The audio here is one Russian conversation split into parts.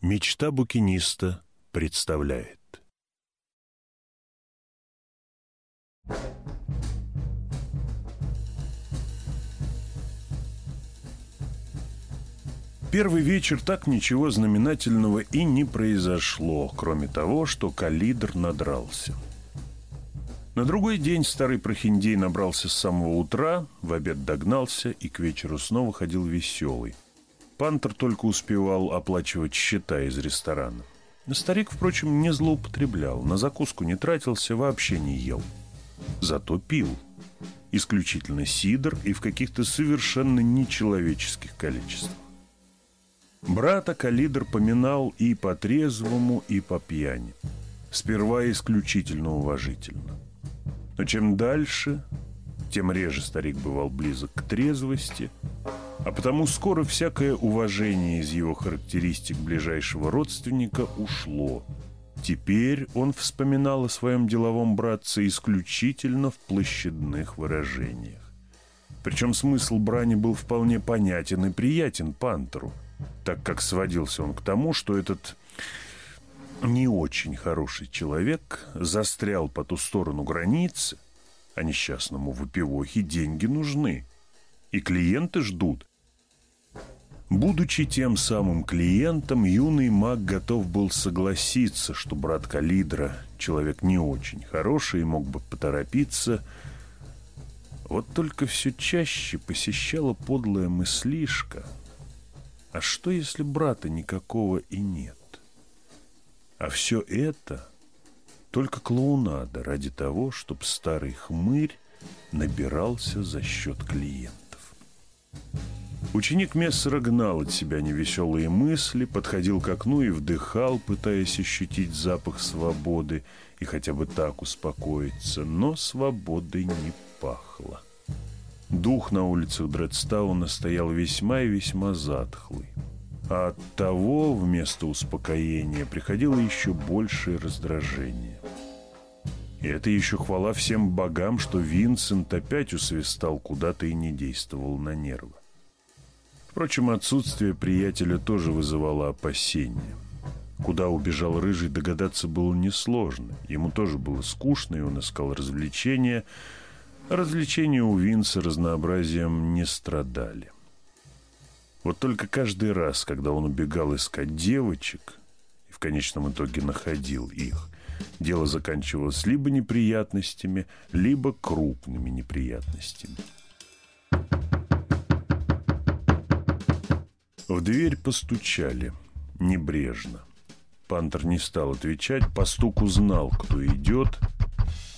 Мечта букиниста представляет. Первый вечер так ничего знаменательного и не произошло, кроме того, что калидр надрался. На другой день старый прохиндей набрался с самого утра, в обед догнался и к вечеру снова ходил веселый. Пантер только успевал оплачивать счета из ресторана. Старик, впрочем, не злоупотреблял, на закуску не тратился, вообще не ел. Зато пил. Исключительно сидр и в каких-то совершенно нечеловеческих количествах. Брата Калидр поминал и по трезвому, и по пьяни. Сперва исключительно уважительно. Но чем дальше, тем реже старик бывал близок к трезвости, а потому скоро всякое уважение из его характеристик ближайшего родственника ушло. Теперь он вспоминал о своем деловом братце исключительно в площадных выражениях. Причем смысл брани был вполне понятен и приятен Пантеру – так как сводился он к тому, что этот не очень хороший человек застрял по ту сторону границы, а несчастному выпивохе деньги нужны, и клиенты ждут. Будучи тем самым клиентом, юный маг готов был согласиться, что брат Калидра человек не очень хороший и мог бы поторопиться. Вот только все чаще посещала подлая мыслишка — а что, если брата никакого и нет? А все это только клоунада ради того, чтобы старый хмырь набирался за счет клиентов. Ученик Мессера гнал от себя невеселые мысли, подходил к окну и вдыхал, пытаясь ощутить запах свободы и хотя бы так успокоиться, но свободой не пахло. Дух на улицах Дредстауна стоял весьма и весьма затхлый. А от того вместо успокоения приходило еще большее раздражение. И это еще хвала всем богам, что Винсент опять усвистал куда-то и не действовал на нервы. Впрочем, отсутствие приятеля тоже вызывало опасения. Куда убежал Рыжий, догадаться было несложно. Ему тоже было скучно, и он искал развлечения – Развлечения у Винса разнообразием не страдали. Вот только каждый раз, когда он убегал искать девочек и в конечном итоге находил их, дело заканчивалось либо неприятностями, либо крупными неприятностями. В дверь постучали небрежно. Пантер не стал отвечать, по стуку знал, кто идет –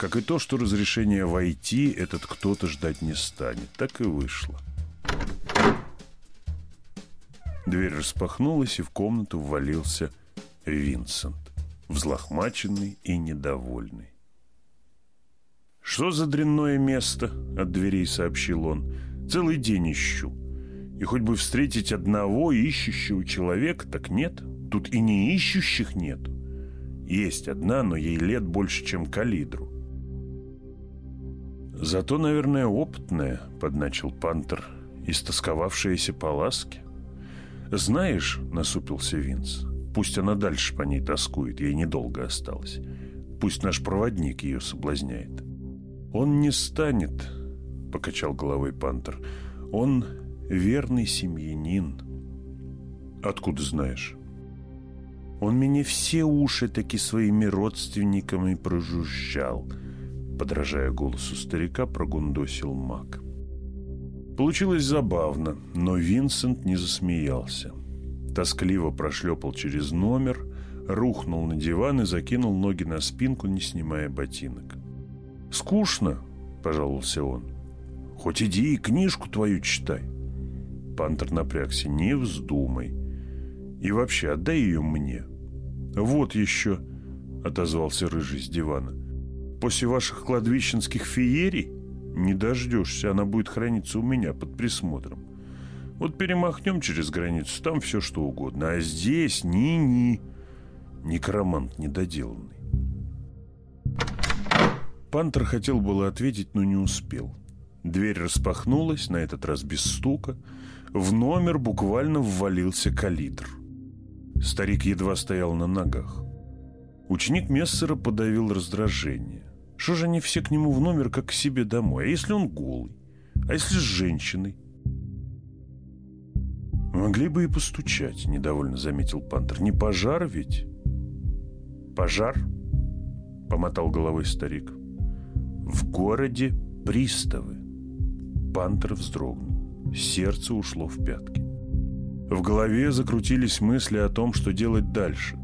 как и то, что разрешение войти этот кто-то ждать не станет. Так и вышло. Дверь распахнулась, и в комнату ввалился Винсент, взлохмаченный и недовольный. «Что за дрянное место?» — от дверей сообщил он. «Целый день ищу. И хоть бы встретить одного ищущего человека, так нет. Тут и не ищущих нету. Есть одна, но ей лет больше, чем калидру. «Зато, наверное, опытная», — подначил Пантер, истосковавшаяся по ласке. «Знаешь», — насупился Винс, — «пусть она дальше по ней тоскует, ей недолго осталось. Пусть наш проводник ее соблазняет». «Он не станет», — покачал головой Пантер. «Он верный семьянин». «Откуда знаешь?» «Он мне все уши таки своими родственниками прожужжал» подражая голосу старика, прогундосил маг. Получилось забавно, но Винсент не засмеялся. Тоскливо прошлепал через номер, рухнул на диван и закинул ноги на спинку, не снимая ботинок. «Скучно», — пожаловался он. «Хоть иди и книжку твою читай». Пантер напрягся. «Не вздумай. И вообще, отдай ее мне». «Вот еще», — отозвался Рыжий с дивана. После ваших кладбищенских феерий не дождешься, она будет храниться у меня под присмотром. Вот перемахнем через границу, там все что угодно. А здесь ни-ни, некромант недоделанный. Пантер хотел было ответить, но не успел. Дверь распахнулась, на этот раз без стука. В номер буквально ввалился калитр. Старик едва стоял на ногах. Ученик Мессера подавил раздражение. Что же они все к нему в номер, как к себе домой? А если он голый? А если с женщиной? Могли бы и постучать, недовольно заметил Пантер. Не пожар ведь? Пожар? Помотал головой старик. В городе приставы. Пантер вздрогнул. Сердце ушло в пятки. В голове закрутились мысли о том, что делать дальше.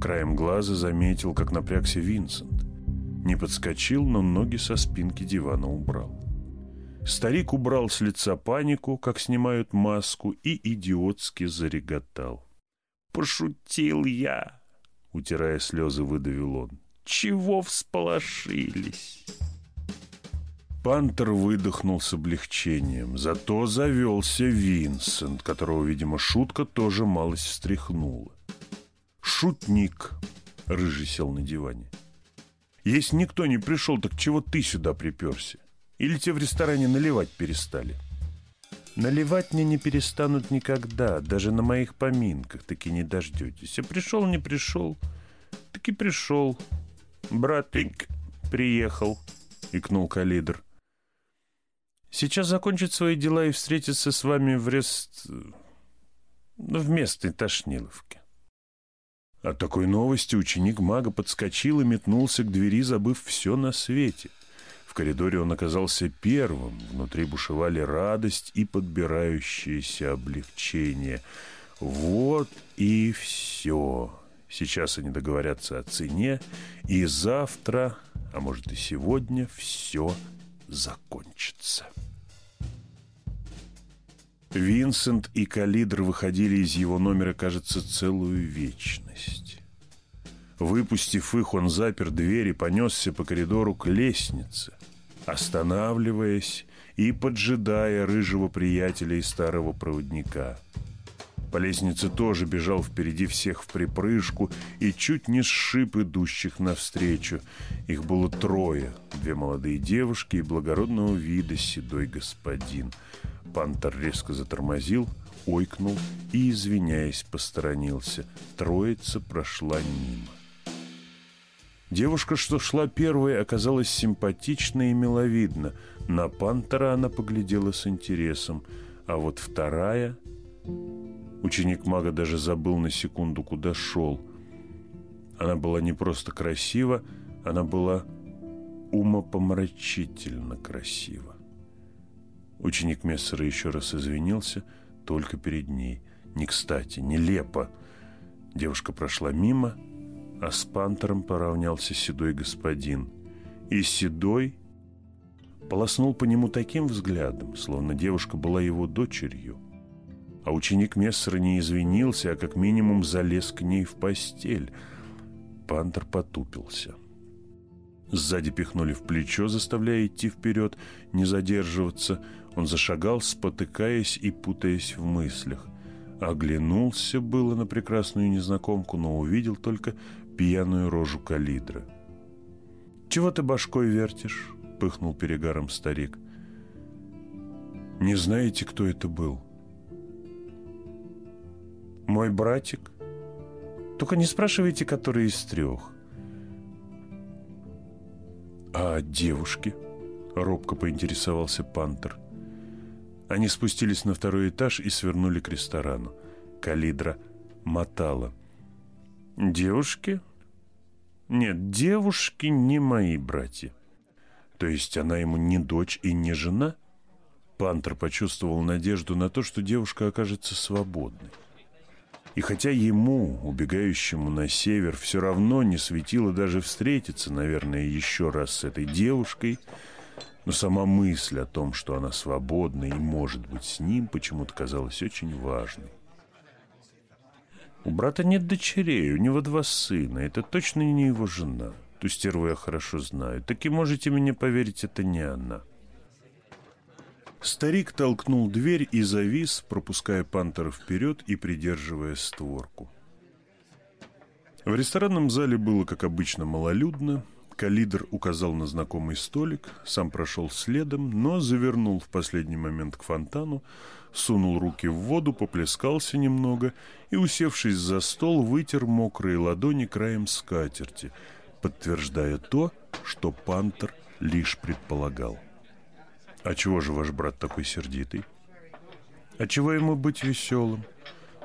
Краем глаза заметил, как напрягся Винсент. Не подскочил, но ноги со спинки дивана убрал. Старик убрал с лица панику, как снимают маску, и идиотски зареготал. «Пошутил я!» — утирая слезы, выдавил он. «Чего всполошились?» Пантер выдохнул с облегчением. Зато завелся Винсент, которого, видимо, шутка тоже малость встряхнула. «Шутник!» — Рыжий сел на диване. «Если никто не пришел, так чего ты сюда приперся? Или те в ресторане наливать перестали?» «Наливать мне не перестанут никогда, даже на моих поминках таки не дождетесь. А пришел, не пришел, таки пришел. Братик приехал», — икнул Калидр. Сейчас закончит свои дела и встретится с вами в рест... Ну, в местной Тошниловке. От такой новости ученик мага подскочил и метнулся к двери, забыв все на свете. В коридоре он оказался первым. Внутри бушевали радость и подбирающееся облегчение. Вот и все. Сейчас они договорятся о цене, и завтра, а может и сегодня, все закончится. Винсент и Калидр выходили из его номера, кажется, целую вечность. Выпустив их, он запер дверь и понесся по коридору к лестнице, останавливаясь и поджидая рыжего приятеля и старого проводника – по лестнице тоже бежал впереди всех в припрыжку и чуть не сшиб идущих навстречу. Их было трое, две молодые девушки и благородного вида седой господин. Пантер резко затормозил, ойкнул и, извиняясь, посторонился. Троица прошла мимо. Девушка, что шла первой, оказалась симпатична и миловидна. На Пантера она поглядела с интересом, а вот вторая Ученик мага даже забыл на секунду, куда шел. Она была не просто красива, она была умопомрачительно красива. Ученик Мессера еще раз извинился, только перед ней. Не кстати, нелепо. Девушка прошла мимо, а с пантером поравнялся седой господин. И седой полоснул по нему таким взглядом, словно девушка была его дочерью. А ученик Мессера не извинился, а как минимум залез к ней в постель. Пантер потупился. Сзади пихнули в плечо, заставляя идти вперед, не задерживаться. Он зашагал, спотыкаясь и путаясь в мыслях. Оглянулся было на прекрасную незнакомку, но увидел только пьяную рожу калидра. «Чего ты башкой вертишь?» — пыхнул перегаром старик. «Не знаете, кто это был?» Мой братик. Только не спрашивайте, который из трех. А девушки? Робко поинтересовался Пантер. Они спустились на второй этаж и свернули к ресторану. Калидра мотала. Девушки? Нет, девушки не мои братья. То есть она ему не дочь и не жена? Пантер почувствовал надежду на то, что девушка окажется свободной. И хотя ему, убегающему на север, все равно не светило даже встретиться, наверное, еще раз с этой девушкой, но сама мысль о том, что она свободна и может быть с ним, почему-то казалась очень важной. У брата нет дочерей, у него два сына. Это точно не его жена. Ту стерву я хорошо знаю. Так и можете мне поверить, это не она. Старик толкнул дверь и завис, пропуская пантера вперед и придерживая створку. В ресторанном зале было, как обычно, малолюдно. Калидр указал на знакомый столик, сам прошел следом, но завернул в последний момент к фонтану, сунул руки в воду, поплескался немного и, усевшись за стол, вытер мокрые ладони краем скатерти, подтверждая то, что Пантер лишь предполагал. «А чего же ваш брат такой сердитый?» «А чего ему быть веселым?»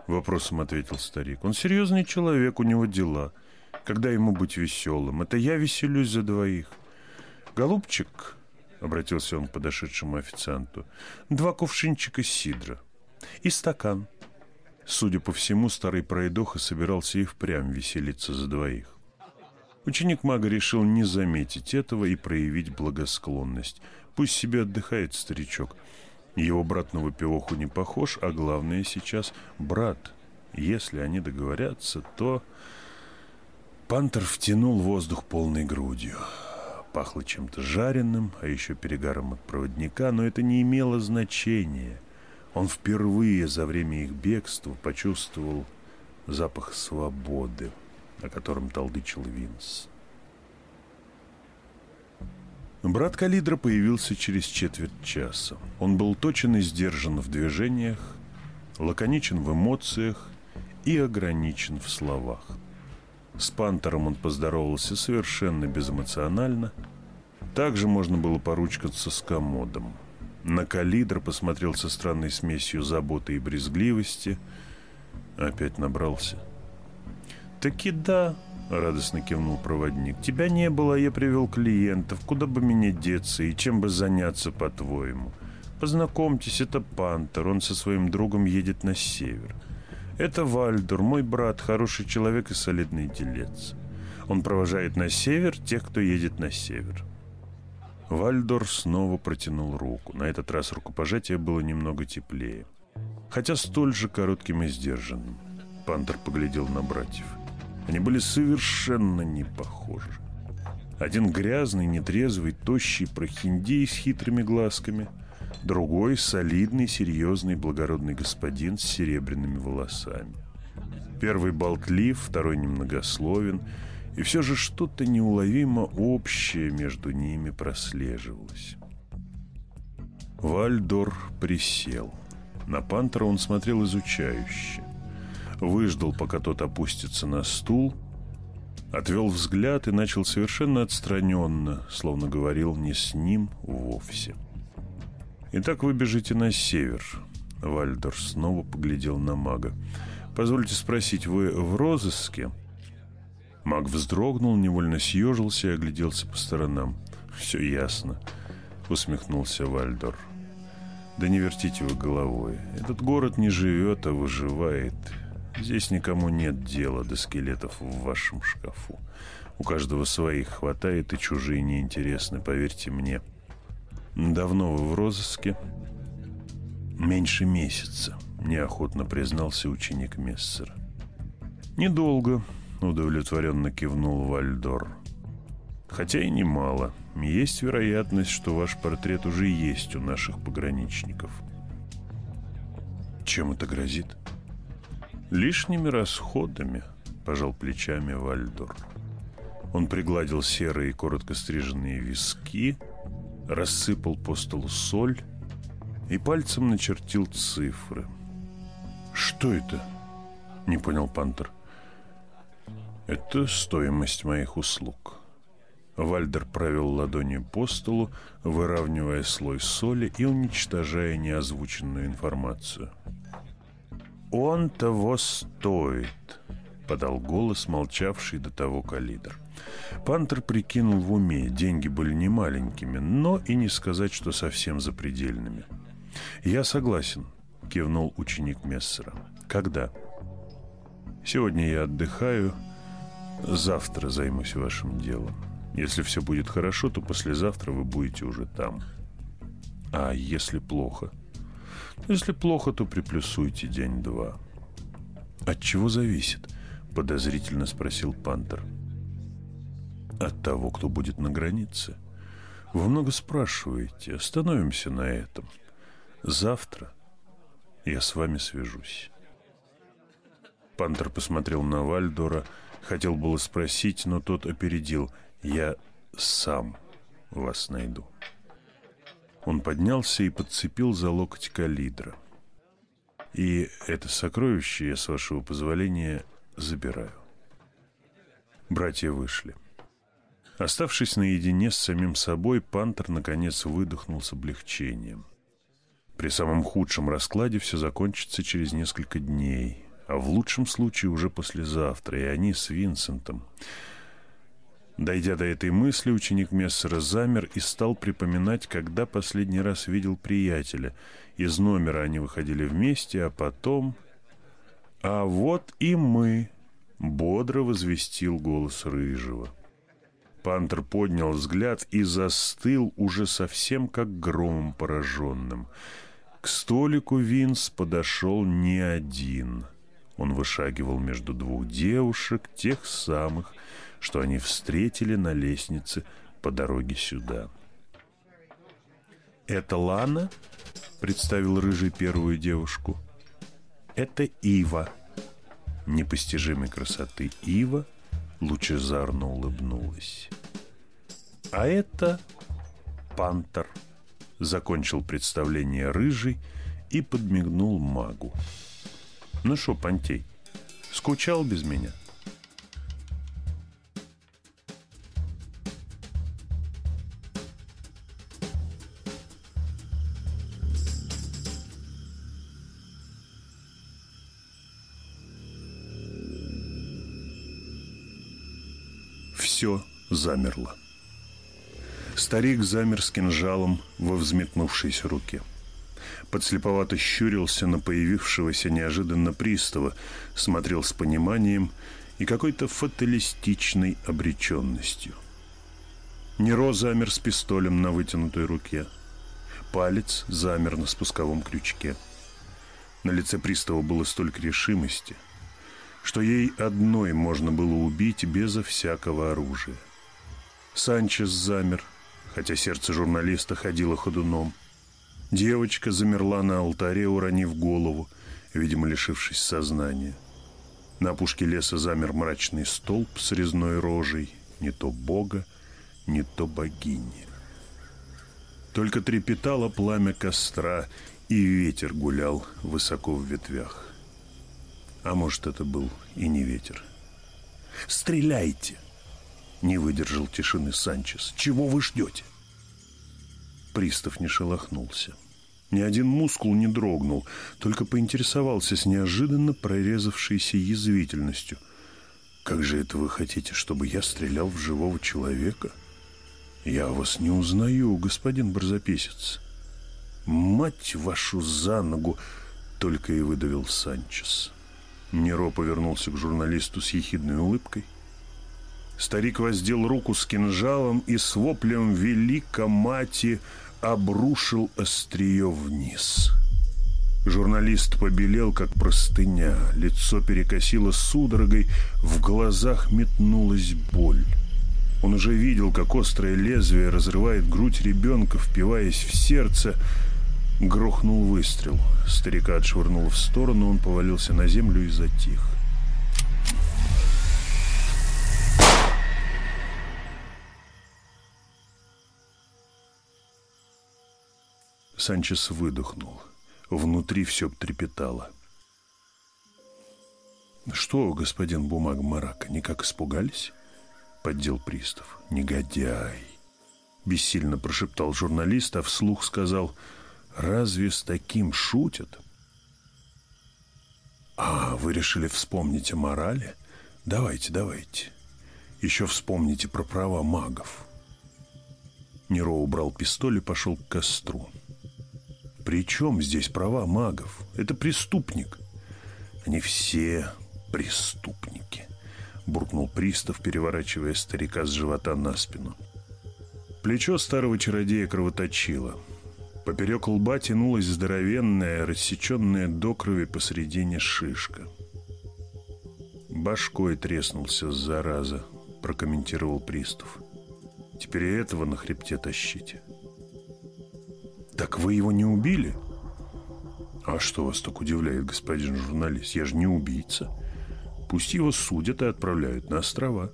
Вопросом ответил старик. «Он серьезный человек, у него дела. Когда ему быть веселым? Это я веселюсь за двоих». «Голубчик», — обратился он к подошедшему официанту, «два кувшинчика сидра и стакан». Судя по всему, старый пройдоха собирался и впрямь веселиться за двоих. Ученик мага решил не заметить этого и проявить благосклонность. Пусть себе отдыхает старичок. Его брат на выпивоху не похож, а главное сейчас брат. Если они договорятся, то... Пантер втянул воздух полной грудью. Пахло чем-то жареным, а еще перегаром от проводника, но это не имело значения. Он впервые за время их бегства почувствовал запах свободы, о котором толдычил Винс. Брат Калидра появился через четверть часа. Он был точен и сдержан в движениях, лаконичен в эмоциях и ограничен в словах. С Пантером он поздоровался совершенно безэмоционально. Также можно было поручкаться с комодом. На Калидра посмотрел со странной смесью заботы и брезгливости. Опять набрался. «Таки да», — радостно кивнул проводник. «Тебя не было, я привел клиентов. Куда бы мне деться и чем бы заняться, по-твоему? Познакомьтесь, это Пантер. Он со своим другом едет на север. Это Вальдур, мой брат, хороший человек и солидный делец. Он провожает на север тех, кто едет на север». Вальдор снова протянул руку. На этот раз рукопожатие было немного теплее. Хотя столь же коротким и сдержанным. Пантер поглядел на братьев. Они были совершенно не похожи. Один грязный, нетрезвый, тощий прохиндей с хитрыми глазками, другой — солидный, серьезный, благородный господин с серебряными волосами. Первый болтлив, второй немногословен, и все же что-то неуловимо общее между ними прослеживалось. Вальдор присел. На пантера он смотрел изучающе выждал, пока тот опустится на стул, отвел взгляд и начал совершенно отстраненно, словно говорил не с ним вовсе. «Итак, вы бежите на север», — Вальдор снова поглядел на мага. «Позвольте спросить, вы в розыске?» Маг вздрогнул, невольно съежился и огляделся по сторонам. «Все ясно», — усмехнулся Вальдор. «Да не вертите вы головой. Этот город не живет, а выживает. Здесь никому нет дела до скелетов в вашем шкафу. У каждого своих хватает, и чужие неинтересны, поверьте мне. Давно вы в розыске? Меньше месяца, неохотно признался ученик Мессера. Недолго, удовлетворенно кивнул Вальдор. Хотя и немало. Есть вероятность, что ваш портрет уже есть у наших пограничников. Чем это грозит? Лишними расходами, пожал плечами Вальдор. Он пригладил серые коротко стриженные виски, рассыпал по столу соль и пальцем начертил цифры. «Что это?» — не понял Пантер. «Это стоимость моих услуг». Вальдер провел ладонью по столу, выравнивая слой соли и уничтожая неозвученную информацию. «Он того стоит», — подал голос, молчавший до того калидр. Пантер прикинул в уме, деньги были не маленькими, но и не сказать, что совсем запредельными. «Я согласен», — кивнул ученик Мессера. «Когда?» «Сегодня я отдыхаю, завтра займусь вашим делом. Если все будет хорошо, то послезавтра вы будете уже там. А если плохо?» Если плохо, то приплюсуйте день-два. От чего зависит? Подозрительно спросил Пантер. От того, кто будет на границе. Вы много спрашиваете. Остановимся на этом. Завтра я с вами свяжусь. Пантер посмотрел на Вальдора, хотел было спросить, но тот опередил. Я сам вас найду. Он поднялся и подцепил за локоть калидра. И это сокровище я, с вашего позволения, забираю. Братья вышли. Оставшись наедине с самим собой, Пантер наконец выдохнул с облегчением. При самом худшем раскладе все закончится через несколько дней, а в лучшем случае уже послезавтра, и они с Винсентом. Дойдя до этой мысли, ученик Мессера замер и стал припоминать, когда последний раз видел приятеля. Из номера они выходили вместе, а потом... «А вот и мы!» — бодро возвестил голос Рыжего. Пантер поднял взгляд и застыл уже совсем как громом пораженным. К столику Винс подошел не один. Он вышагивал между двух девушек, тех самых, что они встретили на лестнице по дороге сюда. «Это Лана?» — представил Рыжий первую девушку. «Это Ива». Непостижимой красоты Ива — лучезарно улыбнулась. «А это пантер», — закончил представление рыжий и подмигнул магу. «Ну что, Пантей, скучал без меня?» Все замерло. Старик замер с кинжалом во взметнувшейся руке. Подслеповато щурился на появившегося неожиданно пристава, смотрел с пониманием и какой-то фаталистичной обреченностью. Неро замер с пистолем на вытянутой руке. Палец замер на спусковом крючке. На лице пристава было столько решимости – что ей одной можно было убить безо всякого оружия. Санчес замер, хотя сердце журналиста ходило ходуном. Девочка замерла на алтаре, уронив голову, видимо, лишившись сознания. На опушке леса замер мрачный столб с резной рожей, не то бога, не то богини. Только трепетало пламя костра, и ветер гулял высоко в ветвях. А может, это был и не ветер. «Стреляйте!» Не выдержал тишины Санчес. «Чего вы ждете?» Пристав не шелохнулся. Ни один мускул не дрогнул, только поинтересовался с неожиданно прорезавшейся язвительностью. «Как же это вы хотите, чтобы я стрелял в живого человека?» «Я вас не узнаю, господин Барзаписец». «Мать вашу за ногу!» — только и выдавил Санчес. Неро повернулся к журналисту с ехидной улыбкой. Старик воздел руку с кинжалом и с воплем «Велика мати!» обрушил острие вниз. Журналист побелел, как простыня, лицо перекосило судорогой, в глазах метнулась боль. Он уже видел, как острое лезвие разрывает грудь ребенка, впиваясь в сердце, Грохнул выстрел. Старика отшвырнуло в сторону, он повалился на землю и затих. Санчес выдохнул. Внутри все трепетало. «Что, господин бумаг Марака, никак испугались?» — поддел пристав. «Негодяй!» — бессильно прошептал журналист, а вслух сказал — Разве с таким шутят? А, вы решили вспомнить о морали? Давайте, давайте. Еще вспомните про права магов. Неро убрал пистоль и пошел к костру. При чем здесь права магов? Это преступник. Они все преступники, буркнул пристав, переворачивая старика с живота на спину. Плечо старого чародея кровоточило. Поперек лба тянулась здоровенная, рассеченная до крови посредине шишка. «Башкой треснулся, зараза», — прокомментировал пристав. «Теперь и этого на хребте тащите». «Так вы его не убили?» «А что вас так удивляет, господин журналист? Я же не убийца. Пусть его судят и отправляют на острова».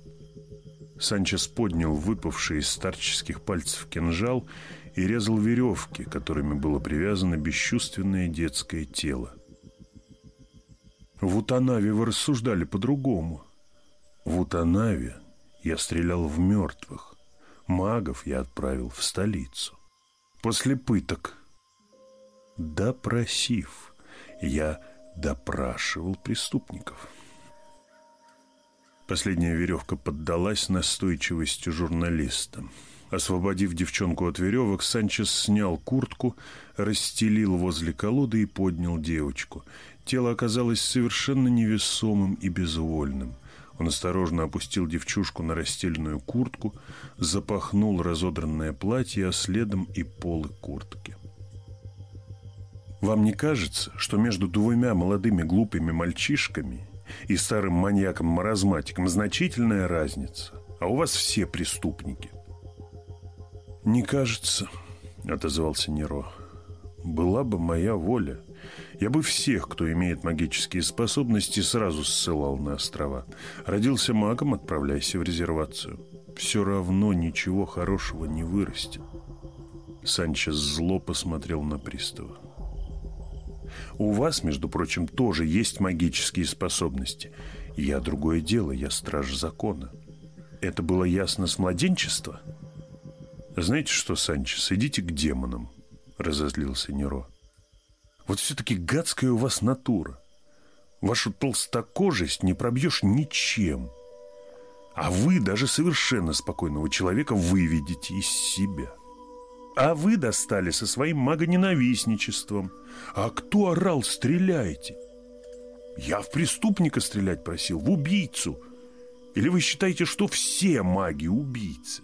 Санчес поднял выпавший из старческих пальцев кинжал и резал веревки, которыми было привязано бесчувственное детское тело. В Утанаве вы рассуждали по-другому. В Утанаве я стрелял в мертвых. Магов я отправил в столицу. После пыток, допросив, я допрашивал преступников. Последняя веревка поддалась настойчивости журналиста. Освободив девчонку от веревок, Санчес снял куртку, расстелил возле колоды и поднял девочку. Тело оказалось совершенно невесомым и безвольным. Он осторожно опустил девчушку на расстеленную куртку, запахнул разодранное платье, а следом и полы куртки. Вам не кажется, что между двумя молодыми глупыми мальчишками и старым маньяком-маразматиком значительная разница, а у вас все преступники. «Не кажется», — отозвался Неро. «Была бы моя воля, я бы всех, кто имеет магические способности, сразу ссылал на острова. Родился магом, отправляйся в резервацию. Все равно ничего хорошего не вырастет». Санчес зло посмотрел на пристава. У вас, между прочим, тоже есть магические способности. Я другое дело, я страж закона. Это было ясно с младенчества? Знаете что, Санчес, идите к демонам, разозлился Неро. Вот все-таки гадская у вас натура. Вашу толстокожесть не пробьешь ничем. А вы даже совершенно спокойного человека выведете из себя. А вы достали со своим магоненавистничеством. А кто орал «стреляйте»? Я в преступника стрелять просил, в убийцу. Или вы считаете, что все маги убийцы?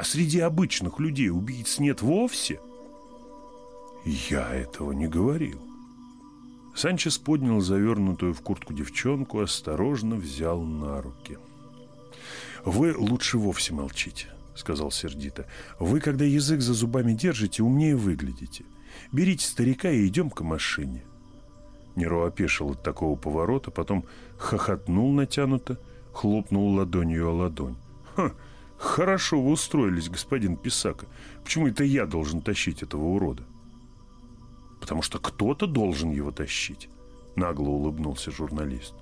А среди обычных людей убийц нет вовсе? Я этого не говорил. Санчес поднял завернутую в куртку девчонку, осторожно взял на руки. «Вы лучше вовсе молчите», — сказал сердито. «Вы, когда язык за зубами держите, умнее выглядите. Берите старика и идем к машине». Неро опешил от такого поворота, потом хохотнул натянуто, хлопнул ладонью о ладонь. «Ха! Хорошо вы устроились, господин Писака. Почему это я должен тащить этого урода?» «Потому что кто-то должен его тащить», — нагло улыбнулся журналист.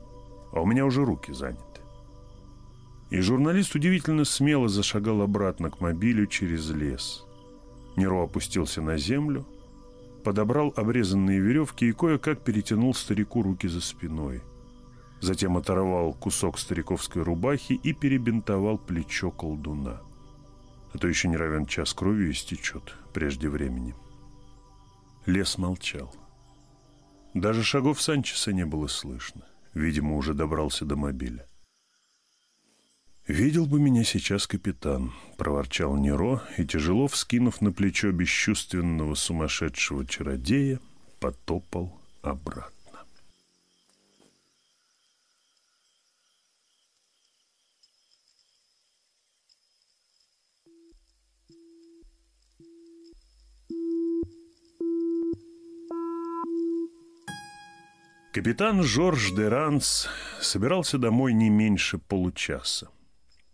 «А у меня уже руки заняты». И журналист удивительно смело зашагал обратно к мобилю через лес. Неро опустился на землю, подобрал обрезанные веревки и кое-как перетянул старику руки за спиной. Затем оторвал кусок стариковской рубахи и перебинтовал плечо колдуна. А то еще не равен час кровью истечет прежде времени. Лес молчал. Даже шагов Санчеса не было слышно. Видимо, уже добрался до мобиля. «Видел бы меня сейчас капитан», — проворчал Неро и, тяжело вскинув на плечо бесчувственного сумасшедшего чародея, потопал обратно. Капитан Жорж де Ранс собирался домой не меньше получаса.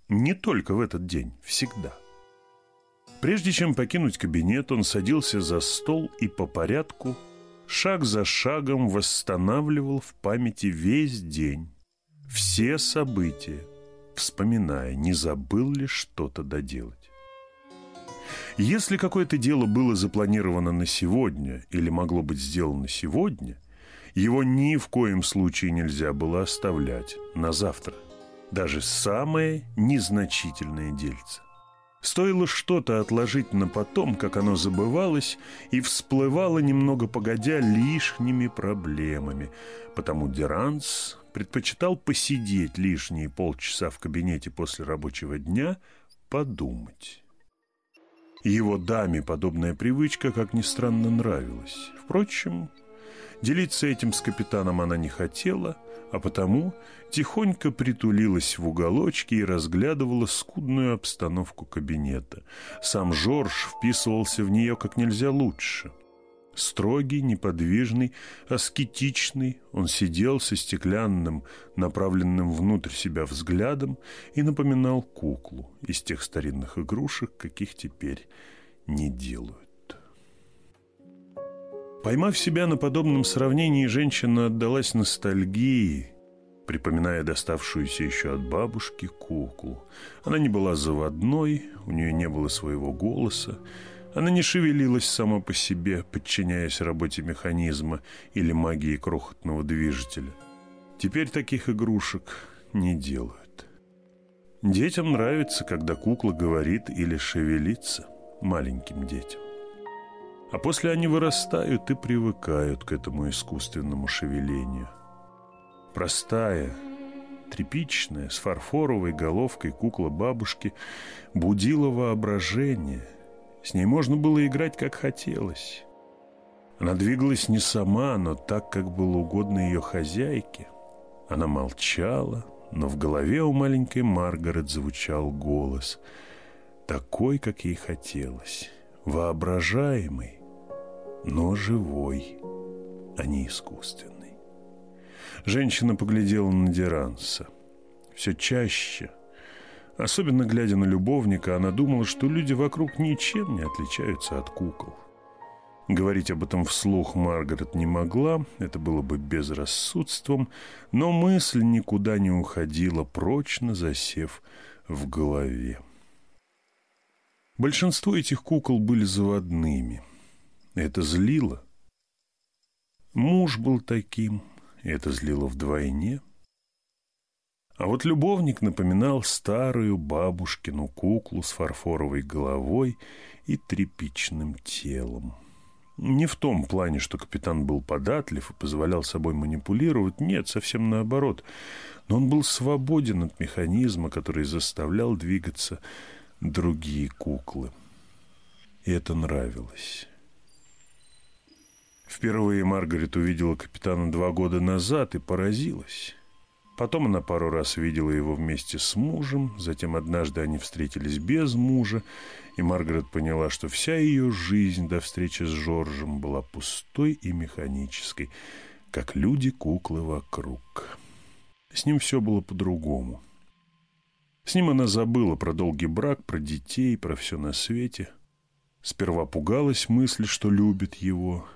Не только в этот день, всегда. Прежде чем покинуть кабинет, он садился за стол и по порядку, шаг за шагом восстанавливал в памяти весь день, все события, вспоминая, не забыл ли что-то доделать. Если какое-то дело было запланировано на сегодня или могло быть сделано сегодня, его ни в коем случае нельзя было оставлять на завтра – даже самое незначительное дельце. Стоило что-то отложить на потом, как оно забывалось и всплывало немного погодя лишними проблемами, потому Деранс предпочитал посидеть лишние полчаса в кабинете после рабочего дня, подумать. Его даме подобная привычка, как ни странно, нравилась. Впрочем, делиться этим с капитаном она не хотела, а потому тихонько притулилась в уголочке и разглядывала скудную обстановку кабинета. Сам Жорж вписывался в нее как нельзя лучше. Строгий, неподвижный, аскетичный, он сидел со стеклянным, направленным внутрь себя взглядом и напоминал куклу из тех старинных игрушек, каких теперь не делают. Поймав себя на подобном сравнении, женщина отдалась ностальгии, припоминая доставшуюся еще от бабушки куклу. Она не была заводной, у нее не было своего голоса, она не шевелилась сама по себе, подчиняясь работе механизма или магии крохотного движителя. Теперь таких игрушек не делают. Детям нравится, когда кукла говорит или шевелится, маленьким детям. А после они вырастают и привыкают к этому искусственному шевелению. Простая, тряпичная, с фарфоровой головкой кукла бабушки будила воображение – с ней можно было играть, как хотелось. Она двигалась не сама, но так, как было угодно ее хозяйке. Она молчала, но в голове у маленькой Маргарет звучал голос, такой, как ей хотелось, воображаемый, но живой, а не искусственный. Женщина поглядела на Деранса. Все чаще – Особенно глядя на любовника, она думала, что люди вокруг ничем не отличаются от кукол. Говорить об этом вслух Маргарет не могла, это было бы безрассудством, но мысль никуда не уходила, прочно засев в голове. Большинство этих кукол были заводными. Это злило. Муж был таким, это злило вдвойне – а вот любовник напоминал старую бабушкину куклу с фарфоровой головой и тряпичным телом. Не в том плане, что капитан был податлив и позволял собой манипулировать, нет, совсем наоборот. Но он был свободен от механизма, который заставлял двигаться другие куклы. И это нравилось. Впервые Маргарет увидела капитана два года назад и поразилась. Потом она пару раз видела его вместе с мужем, затем однажды они встретились без мужа, и Маргарет поняла, что вся ее жизнь до встречи с Жоржем была пустой и механической, как люди-куклы вокруг. С ним все было по-другому. С ним она забыла про долгий брак, про детей, про все на свете. Сперва пугалась мысли, что любит его,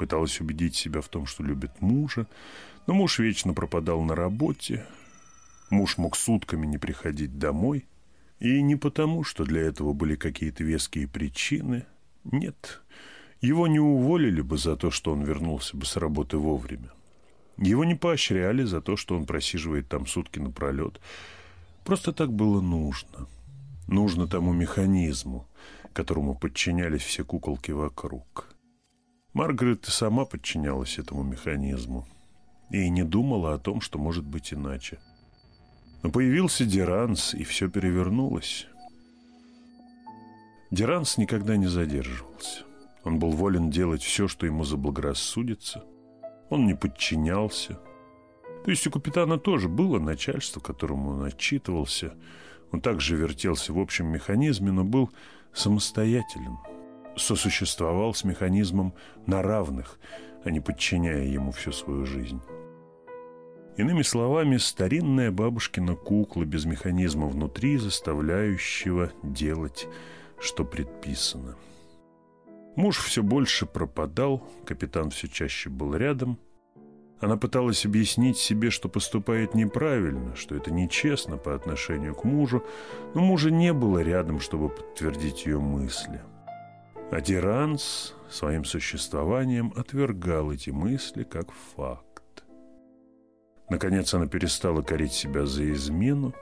пыталась убедить себя в том, что любит мужа, но муж вечно пропадал на работе, муж мог сутками не приходить домой, и не потому, что для этого были какие-то веские причины, нет, его не уволили бы за то, что он вернулся бы с работы вовремя. Его не поощряли за то, что он просиживает там сутки напролет. Просто так было нужно. Нужно тому механизму, которому подчинялись все куколки вокруг. Маргарет и сама подчинялась этому механизму и не думала о том, что может быть иначе. Но появился Деранс, и все перевернулось. Деранс никогда не задерживался. Он был волен делать все, что ему заблагорассудится. Он не подчинялся. То есть у капитана тоже было начальство, которому он отчитывался. Он также вертелся в общем механизме, но был самостоятелен – сосуществовал с механизмом на равных, а не подчиняя ему всю свою жизнь. Иными словами, старинная бабушкина кукла без механизма внутри, заставляющего делать, что предписано. Муж все больше пропадал, капитан все чаще был рядом. Она пыталась объяснить себе, что поступает неправильно, что это нечестно по отношению к мужу, но мужа не было рядом, чтобы подтвердить ее мысли. А Тиранс своим существованием отвергал эти мысли как факт. Наконец она перестала корить себя за измену,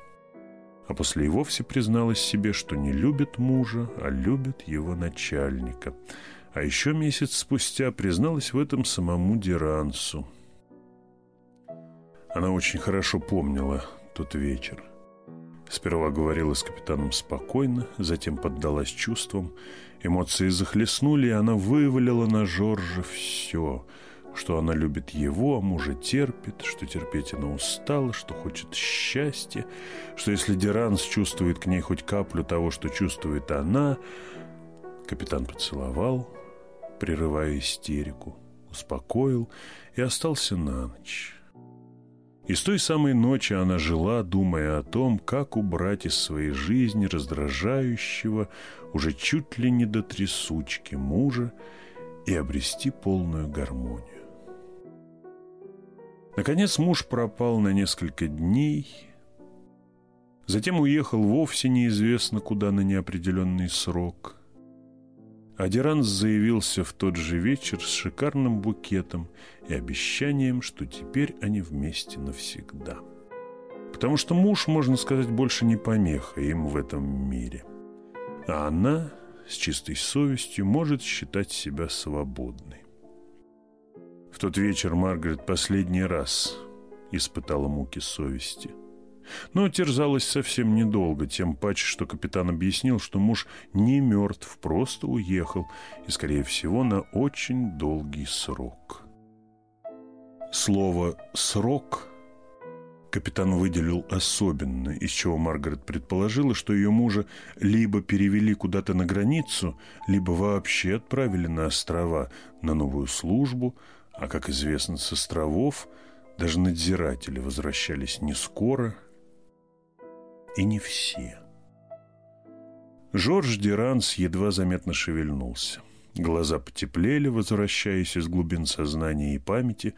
а после и вовсе призналась себе, что не любит мужа, а любит его начальника. А еще месяц спустя призналась в этом самому Дирансу. Она очень хорошо помнила тот вечер. Сперва говорила с капитаном спокойно, затем поддалась чувствам. Эмоции захлестнули, и она вывалила на Жоржа все, что она любит его, а мужа терпит, что терпеть она устала, что хочет счастья, что если Деранс чувствует к ней хоть каплю того, что чувствует она... Капитан поцеловал, прерывая истерику, успокоил и остался на ночь. И с той самой ночи она жила, думая о том, как убрать из своей жизни раздражающего, уже чуть ли не до трясучки мужа и обрести полную гармонию. Наконец муж пропал на несколько дней, затем уехал вовсе неизвестно куда на неопределенный срок. Адиранс заявился в тот же вечер с шикарным букетом и обещанием, что теперь они вместе навсегда. Потому что муж, можно сказать, больше не помеха им в этом мире. А она с чистой совестью может считать себя свободной. В тот вечер Маргарет последний раз испытала муки совести. Но терзалась совсем недолго, тем паче, что капитан объяснил, что муж не мертв, просто уехал, и, скорее всего, на очень долгий срок. Слово «срок» капитан выделил особенно, из чего Маргарет предположила, что ее мужа либо перевели куда-то на границу, либо вообще отправили на острова на новую службу – а, как известно, с островов даже надзиратели возвращались не скоро и не все. Жорж Деранс едва заметно шевельнулся. Глаза потеплели, возвращаясь из глубин сознания и памяти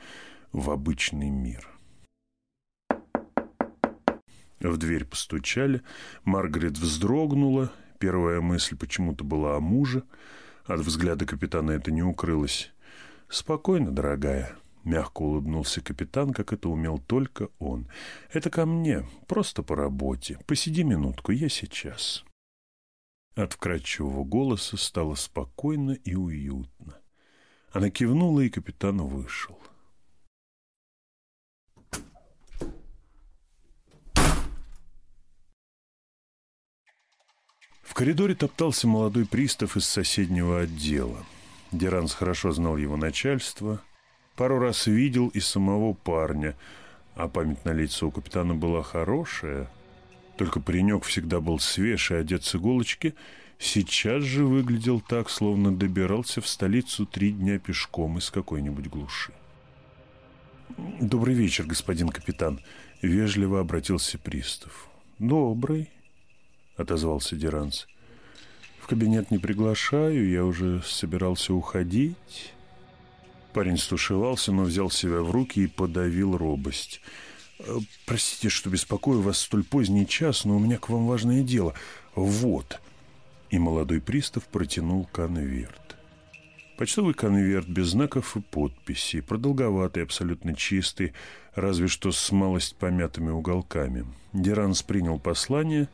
в обычный мир. В дверь постучали, Маргарет вздрогнула, первая мысль почему-то была о муже, от взгляда капитана это не укрылось. «Спокойно, дорогая», — мягко улыбнулся капитан, как это умел только он. «Это ко мне, просто по работе. Посиди минутку, я сейчас». От вкрадчивого голоса стало спокойно и уютно. Она кивнула, и капитан вышел. В коридоре топтался молодой пристав из соседнего отдела. Деранс хорошо знал его начальство, пару раз видел и самого парня, а память на лицо у капитана была хорошая. Только паренек всегда был свеж и одет с иголочки, сейчас же выглядел так, словно добирался в столицу три дня пешком из какой-нибудь глуши. «Добрый вечер, господин капитан», — вежливо обратился пристав. «Добрый», — отозвался Деранс кабинет не приглашаю, я уже собирался уходить». Парень стушевался, но взял себя в руки и подавил робость. «Э, «Простите, что беспокою вас в столь поздний час, но у меня к вам важное дело. Вот». И молодой пристав протянул конверт. Почтовый конверт без знаков и подписи, продолговатый, абсолютно чистый, разве что с малость помятыми уголками. Деранс принял послание.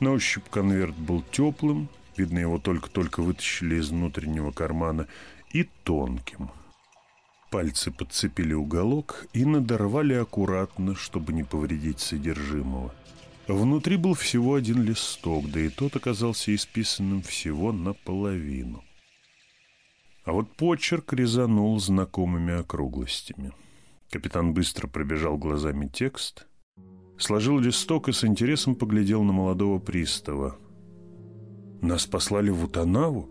На ощупь конверт был теплым, видно, его только-только вытащили из внутреннего кармана, и тонким. Пальцы подцепили уголок и надорвали аккуратно, чтобы не повредить содержимого. Внутри был всего один листок, да и тот оказался исписанным всего наполовину. А вот почерк резанул знакомыми округлостями. Капитан быстро пробежал глазами текст, сложил листок и с интересом поглядел на молодого пристава. Нас послали в Утанаву,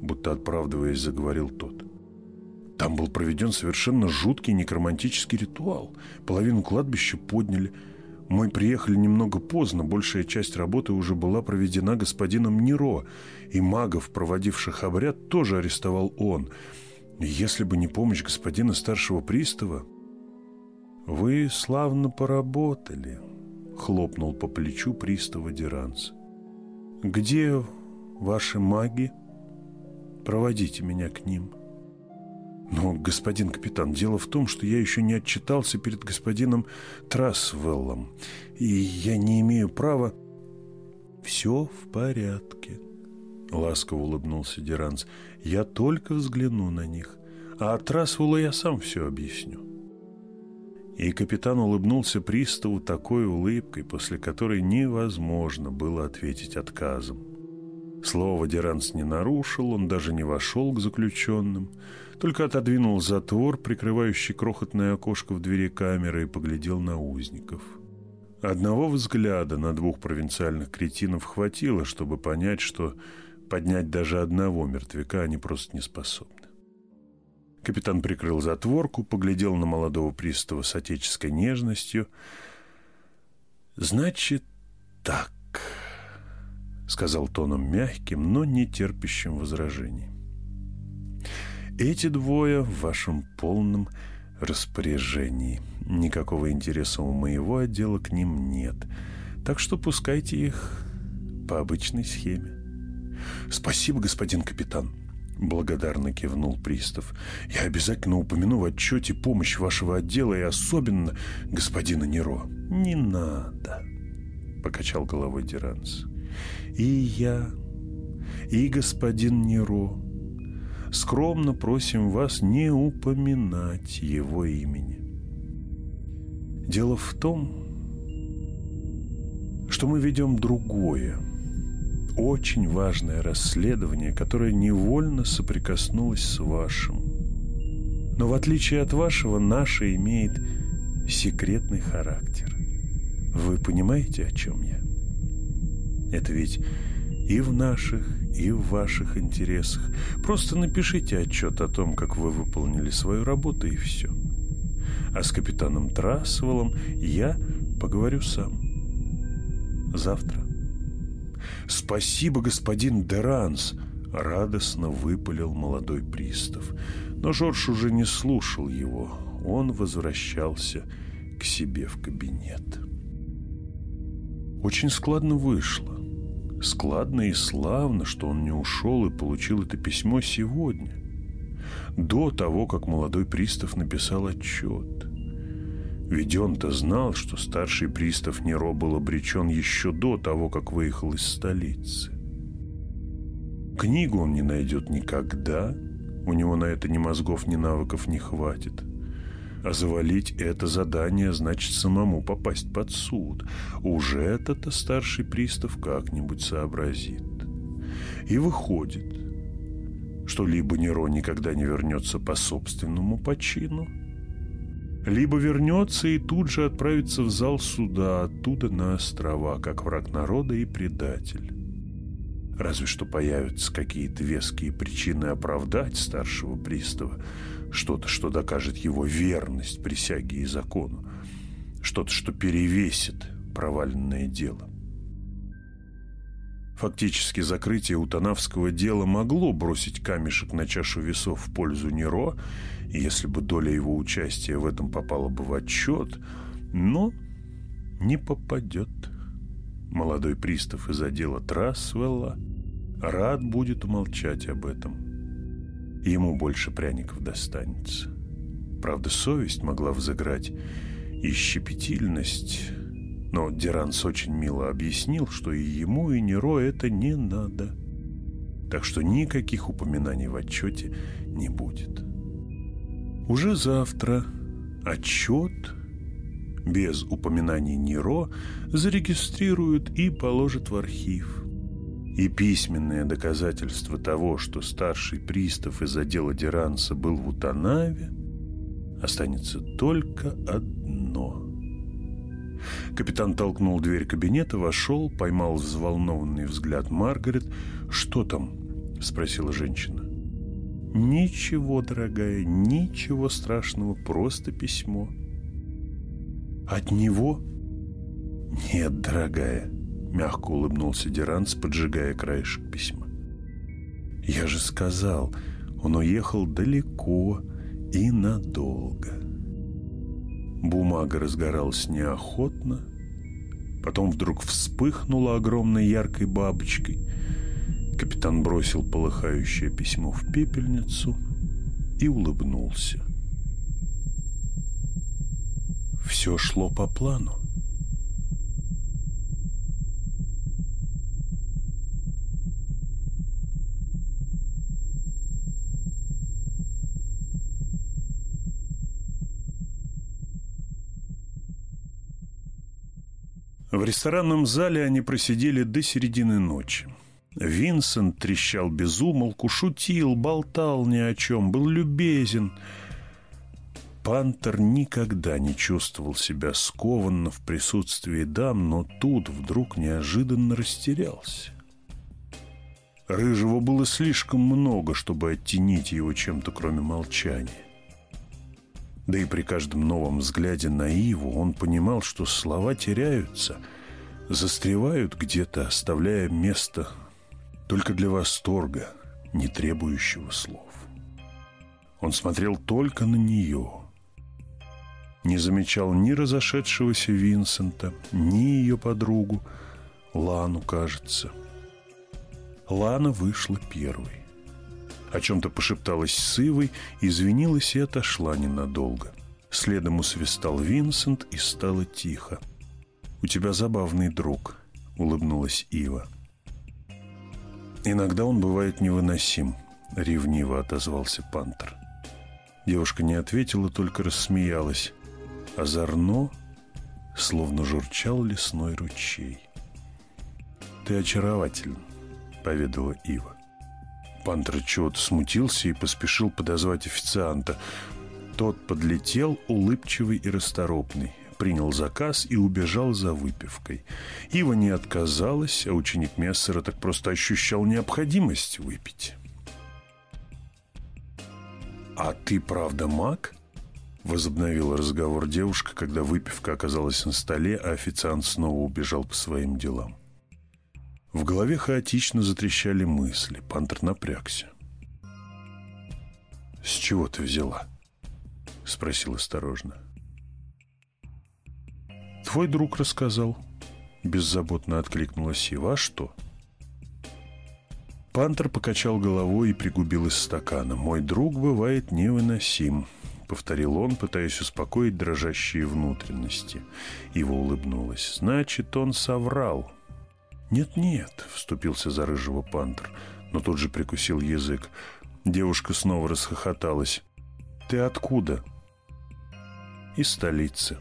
будто оправдываясь, заговорил тот. Там был проведен совершенно жуткий некромантический ритуал. Половину кладбища подняли. Мы приехали немного поздно, большая часть работы уже была проведена господином Неро, и магов, проводивших обряд, тоже арестовал он. Если бы не помощь господина старшего пристава... «Вы славно поработали», — хлопнул по плечу пристава Деранс. «Где ваши маги, проводите меня к ним. Но, господин капитан, дело в том, что я еще не отчитался перед господином Трасвеллом, и я не имею права... Все в порядке, ласково улыбнулся Деранс. Я только взгляну на них, а Трасвеллу я сам все объясню. И капитан улыбнулся приставу такой улыбкой, после которой невозможно было ответить отказом. Слово Деранс не нарушил, он даже не вошел к заключенным, только отодвинул затвор, прикрывающий крохотное окошко в двери камеры, и поглядел на узников. Одного взгляда на двух провинциальных кретинов хватило, чтобы понять, что поднять даже одного мертвяка они просто не способны. Капитан прикрыл затворку, поглядел на молодого пристава с отеческой нежностью. «Значит, так», — сказал тоном мягким, но не терпящим возражений. «Эти двое в вашем полном распоряжении. Никакого интереса у моего отдела к ним нет. Так что пускайте их по обычной схеме». «Спасибо, господин капитан», Благодарно кивнул пристав. «Я обязательно упомяну в отчете помощь вашего отдела и особенно господина Неро». «Не надо», — покачал головой Диранс. «И я, и господин Неро скромно просим вас не упоминать его имени. Дело в том, что мы ведем другое, очень важное расследование, которое невольно соприкоснулось с вашим. Но в отличие от вашего, наше имеет секретный характер. Вы понимаете, о чем я? Это ведь и в наших, и в ваших интересах. Просто напишите отчет о том, как вы выполнили свою работу, и все. А с капитаном Трасвеллом я поговорю сам. Завтра. «Спасибо, господин Деранс!» — радостно выпалил молодой пристав. Но Жорж уже не слушал его. Он возвращался к себе в кабинет. Очень складно вышло. Складно и славно, что он не ушел и получил это письмо сегодня. До того, как молодой пристав написал отчет. Ведь он-то знал, что старший пристав Неро был обречен еще до того, как выехал из столицы. Книгу он не найдет никогда, у него на это ни мозгов, ни навыков не хватит. А завалить это задание значит самому попасть под суд. Уже это-то старший пристав как-нибудь сообразит. И выходит, что либо Неро никогда не вернется по собственному почину – либо вернется и тут же отправится в зал суда, оттуда на острова, как враг народа и предатель. Разве что появятся какие-то веские причины оправдать старшего пристава, что-то, что докажет его верность присяге и закону, что-то, что перевесит проваленное дело. Фактически закрытие Утанавского дела могло бросить камешек на чашу весов в пользу Неро если бы доля его участия в этом попала бы в отчет, но не попадет. Молодой пристав из отдела Трасвелла рад будет умолчать об этом. Ему больше пряников достанется. Правда, совесть могла взыграть и щепетильность, но Деранс очень мило объяснил, что и ему, и Неро это не надо. Так что никаких упоминаний в отчете не будет. Уже завтра отчет без упоминаний Неро зарегистрируют и положат в архив. И письменное доказательство того, что старший пристав из отдела Деранса был в Утанаве, останется только одно. Капитан толкнул дверь кабинета, вошел, поймал взволнованный взгляд Маргарет. «Что там?» – спросила женщина. Ничего, дорогая, ничего страшного, просто письмо. От него? Нет, дорогая, мягко улыбнулся Деранс, поджигая краешек письма. Я же сказал, он уехал далеко и надолго. Бумага разгоралась неохотно, потом вдруг вспыхнула огромной яркой бабочкой — Капитан бросил полыхающее письмо в пепельницу и улыбнулся. Все шло по плану. В ресторанном зале они просидели до середины ночи. Винсент трещал без умолку, шутил, болтал ни о чем, был любезен. Пантер никогда не чувствовал себя скованно в присутствии дам, но тут вдруг неожиданно растерялся. Рыжего было слишком много, чтобы оттенить его чем-то, кроме молчания. Да и при каждом новом взгляде на Иву он понимал, что слова теряются, застревают где-то, оставляя место только для восторга, не требующего слов. Он смотрел только на нее. Не замечал ни разошедшегося Винсента, ни ее подругу, Лану, кажется. Лана вышла первой. О чем-то пошепталась с Ивой, извинилась и отошла ненадолго. Следом усвистал Винсент и стало тихо. «У тебя забавный друг», — улыбнулась Ива. «Иногда он бывает невыносим», — ревниво отозвался Пантер. Девушка не ответила, только рассмеялась. Озорно, словно журчал лесной ручей. «Ты очарователен», — поведала Ива. Пантер чего-то смутился и поспешил подозвать официанта. Тот подлетел, улыбчивый и расторопный принял заказ и убежал за выпивкой. Ива не отказалась, а ученик Мессера так просто ощущал необходимость выпить. «А ты правда маг?» Возобновила разговор девушка, когда выпивка оказалась на столе, а официант снова убежал по своим делам. В голове хаотично затрещали мысли. Пантер напрягся. «С чего ты взяла?» — спросил осторожно. «Твой друг рассказал», — беззаботно откликнулась Ива. «А что?» Пантер покачал головой и пригубил из стакана. «Мой друг бывает невыносим», — повторил он, пытаясь успокоить дрожащие внутренности. Ива улыбнулась. «Значит, он соврал». «Нет-нет», — вступился за рыжего Пантер, но тут же прикусил язык. Девушка снова расхохоталась. «Ты откуда?» «Из столицы».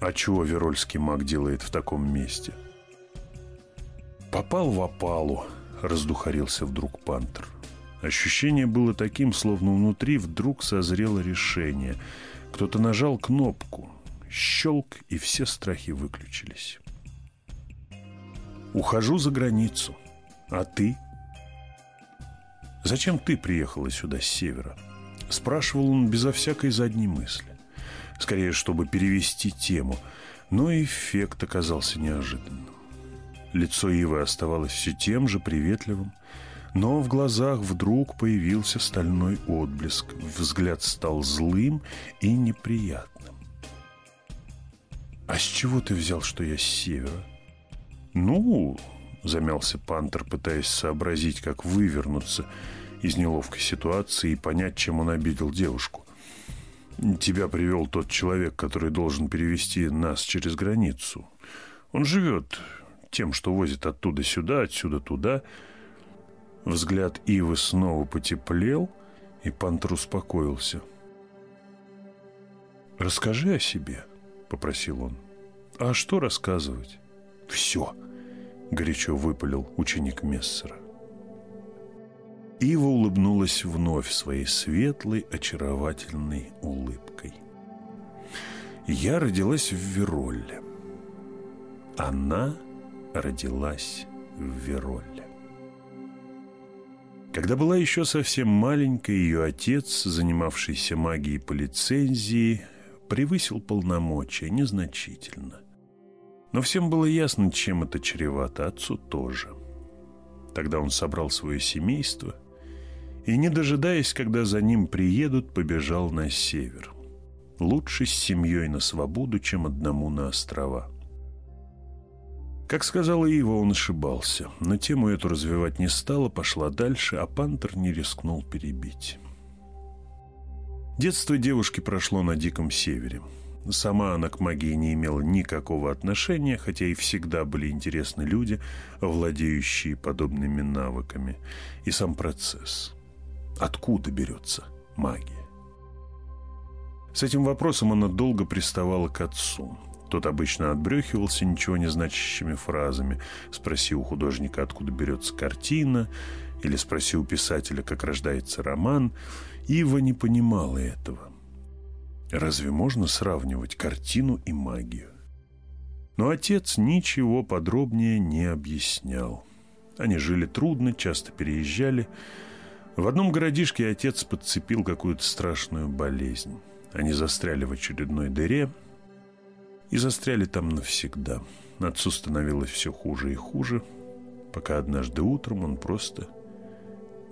А чего Верольский маг делает в таком месте? Попал в опалу, раздухарился вдруг пантер. Ощущение было таким, словно внутри вдруг созрело решение. Кто-то нажал кнопку, щелк, и все страхи выключились. Ухожу за границу. А ты? Зачем ты приехала сюда с севера? Спрашивал он безо всякой задней мысли скорее, чтобы перевести тему, но эффект оказался неожиданным. Лицо Ивы оставалось все тем же приветливым, но в глазах вдруг появился стальной отблеск, взгляд стал злым и неприятным. «А с чего ты взял, что я с севера?» «Ну...» — замялся Пантер, пытаясь сообразить, как вывернуться из неловкой ситуации и понять, чем он обидел девушку. Тебя привел тот человек, который должен перевести нас через границу. Он живет тем, что возит оттуда сюда, отсюда туда. Взгляд Ивы снова потеплел, и Пантер успокоился. «Расскажи о себе», — попросил он. «А что рассказывать?» «Все», — горячо выпалил ученик Мессера. Ива улыбнулась вновь своей светлой, очаровательной улыбкой. Я родилась в Веролле. Она родилась в Веролле. Когда была еще совсем маленькой, ее отец, занимавшийся магией по лицензии, превысил полномочия незначительно. Но всем было ясно, чем это чревато, отцу тоже. Тогда он собрал свое семейство и, не дожидаясь, когда за ним приедут, побежал на север. Лучше с семьей на свободу, чем одному на острова. Как сказала Ива, он ошибался, но тему эту развивать не стала, пошла дальше, а Пантер не рискнул перебить. Детство девушки прошло на Диком Севере. Сама она к магии не имела никакого отношения, хотя и всегда были интересны люди, владеющие подобными навыками, и сам процесс – Откуда берется магия? С этим вопросом она долго приставала к отцу. Тот обычно отбрехивался ничего не значащими фразами. Спроси у художника, откуда берется картина, или спроси у писателя, как рождается роман. Ива не понимала этого. Разве можно сравнивать картину и магию? Но отец ничего подробнее не объяснял. Они жили трудно, часто переезжали. В одном городишке отец подцепил какую-то страшную болезнь. Они застряли в очередной дыре и застряли там навсегда. Отцу становилось все хуже и хуже, пока однажды утром он просто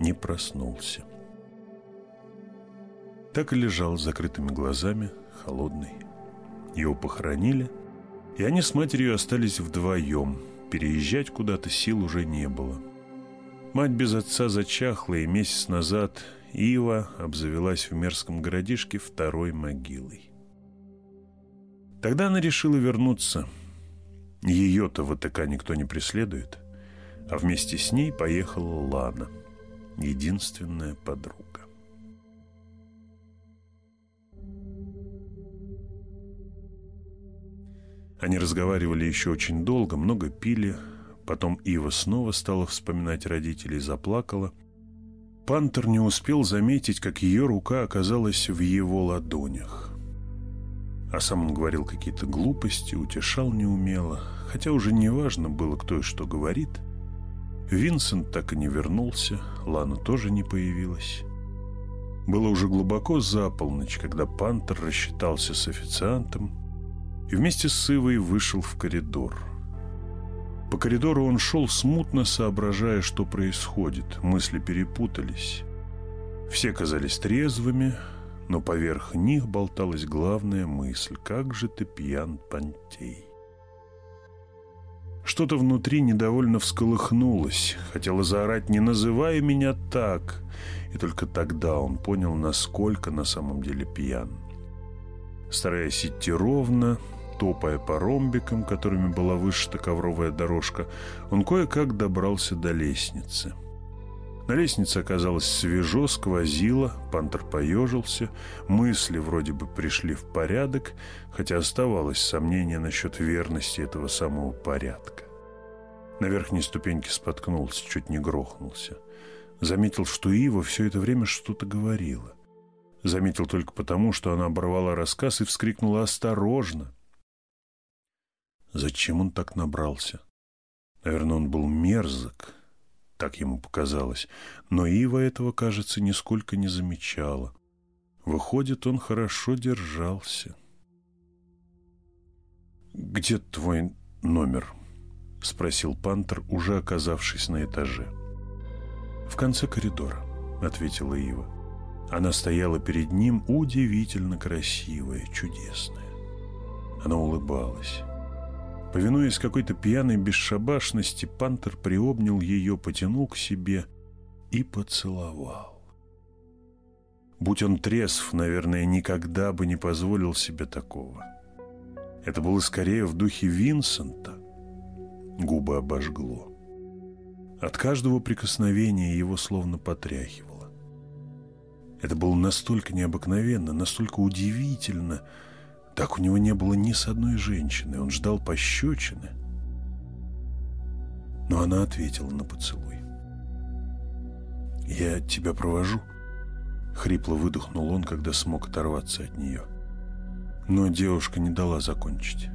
не проснулся. Так и лежал с закрытыми глазами, холодный. Его похоронили, и они с матерью остались вдвоем. Переезжать куда-то сил уже не было. Мать без отца зачахла, и месяц назад Ива обзавелась в мерзком городишке второй могилой. Тогда она решила вернуться. Ее-то в ВТК никто не преследует, а вместе с ней поехала Лана, единственная подруга. Они разговаривали еще очень долго, много пили. Потом Ива снова стала вспоминать родителей, заплакала. Пантер не успел заметить, как ее рука оказалась в его ладонях. А сам он говорил какие-то глупости, утешал неумело, хотя уже не важно было, кто и что говорит. Винсент так и не вернулся, Лана тоже не появилась. Было уже глубоко за полночь, когда Пантер рассчитался с официантом и вместе с Ивой вышел в коридор. По коридору он шел, смутно соображая, что происходит. Мысли перепутались. Все казались трезвыми, но поверх них болталась главная мысль «Как же ты пьян, Пантей?» Что-то внутри недовольно всколыхнулось, хотело заорать «Не называй меня так!» И только тогда он понял, насколько на самом деле пьян. Стараясь идти ровно, Топая по ромбикам, которыми была вышита ковровая дорожка, он кое-как добрался до лестницы. На лестнице оказалось свежо, сквозило, пантер поежился, мысли вроде бы пришли в порядок, хотя оставалось сомнение насчет верности этого самого порядка. На верхней ступеньке споткнулся, чуть не грохнулся. Заметил, что Ива все это время что-то говорила. Заметил только потому, что она оборвала рассказ и вскрикнула «Осторожно!». Зачем он так набрался? Наверное, он был мерзок, так ему показалось. Но Ива этого, кажется, нисколько не замечала. Выходит, он хорошо держался. «Где твой номер?» — спросил Пантер, уже оказавшись на этаже. «В конце коридора», — ответила Ива. Она стояла перед ним удивительно красивая, чудесная. Она улыбалась. Повинуясь какой-то пьяной бесшабашности, пантер приобнял ее, потянул к себе и поцеловал. Будь он трезв, наверное, никогда бы не позволил себе такого. Это было скорее в духе Винсента. Губы обожгло. От каждого прикосновения его словно потряхивало. Это было настолько необыкновенно, настолько удивительно, так у него не было ни с одной женщины. Он ждал пощечины. Но она ответила на поцелуй. «Я тебя провожу», — хрипло выдохнул он, когда смог оторваться от нее. Но девушка не дала закончить.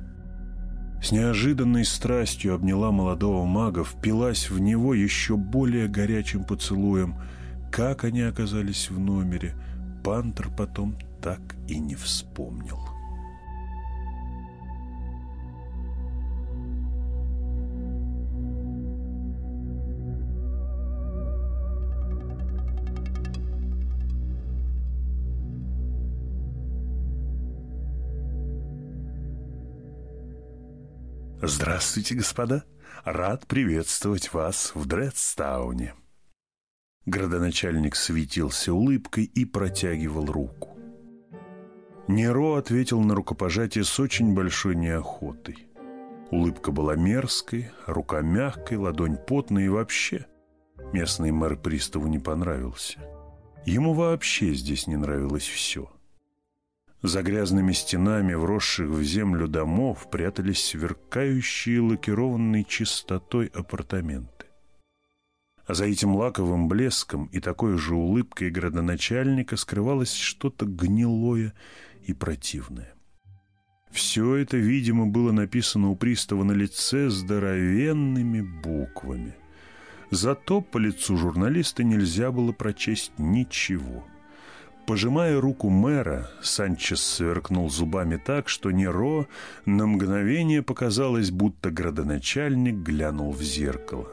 С неожиданной страстью обняла молодого мага, впилась в него еще более горячим поцелуем. Как они оказались в номере, Пантер потом так и не вспомнил. Здравствуйте, господа! Рад приветствовать вас в Дредстауне. Градоначальник светился улыбкой и протягивал руку. Неро ответил на рукопожатие с очень большой неохотой. Улыбка была мерзкой, рука мягкой, ладонь потной и вообще. Местный мэр приставу не понравился. Ему вообще здесь не нравилось все. За грязными стенами, вросших в землю домов, прятались сверкающие лакированной чистотой апартаменты. А за этим лаковым блеском и такой же улыбкой градоначальника скрывалось что-то гнилое и противное. Все это, видимо, было написано у пристава на лице здоровенными буквами. Зато по лицу журналиста нельзя было прочесть ничего. Пожимая руку мэра, Санчес сверкнул зубами так, что Неро на мгновение показалось, будто градоначальник глянул в зеркало.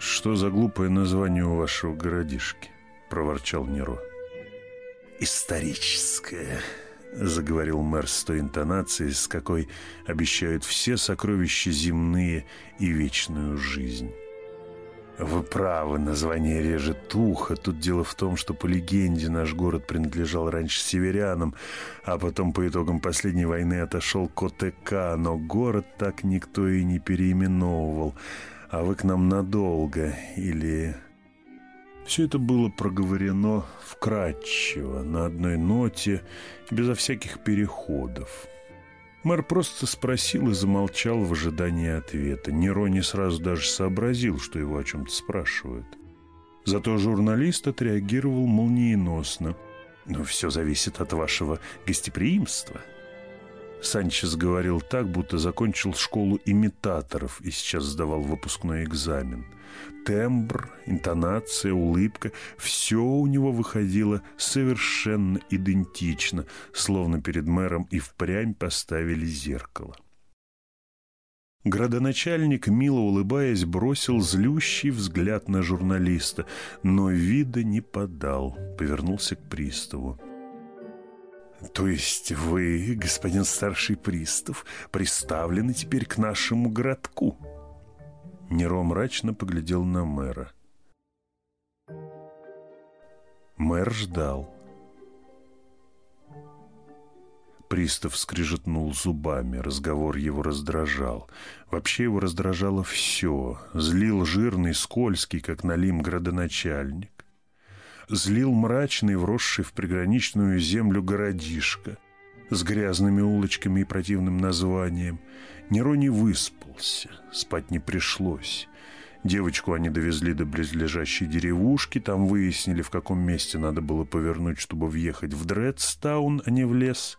«Что за глупое название у вашего городишки?» — проворчал Неро. «Историческое», — заговорил мэр с той интонацией, с какой обещают все сокровища земные и вечную жизнь. Вы правы, название режет ухо. Тут дело в том, что по легенде наш город принадлежал раньше северянам, а потом по итогам последней войны отошел к ОТК, но город так никто и не переименовывал. А вы к нам надолго или... Все это было проговорено вкратчиво, на одной ноте, безо всяких переходов. Мэр просто спросил и замолчал в ожидании ответа. Неро не сразу даже сообразил, что его о чем-то спрашивают. Зато журналист отреагировал молниеносно. «Ну, все зависит от вашего гостеприимства», Санчес говорил так, будто закончил школу имитаторов и сейчас сдавал выпускной экзамен. Тембр, интонация, улыбка – все у него выходило совершенно идентично, словно перед мэром и впрямь поставили зеркало. Градоначальник, мило улыбаясь, бросил злющий взгляд на журналиста, но вида не подал, повернулся к приставу. То есть вы, господин старший пристав, приставлены теперь к нашему городку? Неро мрачно поглядел на мэра. Мэр ждал. Пристав скрижетнул зубами, разговор его раздражал. Вообще его раздражало все. Злил жирный, скользкий, как налим градоначальник злил мрачный, вросший в приграничную землю городишко с грязными улочками и противным названием. Неро не выспался, спать не пришлось. Девочку они довезли до близлежащей деревушки, там выяснили, в каком месте надо было повернуть, чтобы въехать в Дредстаун, а не в лес,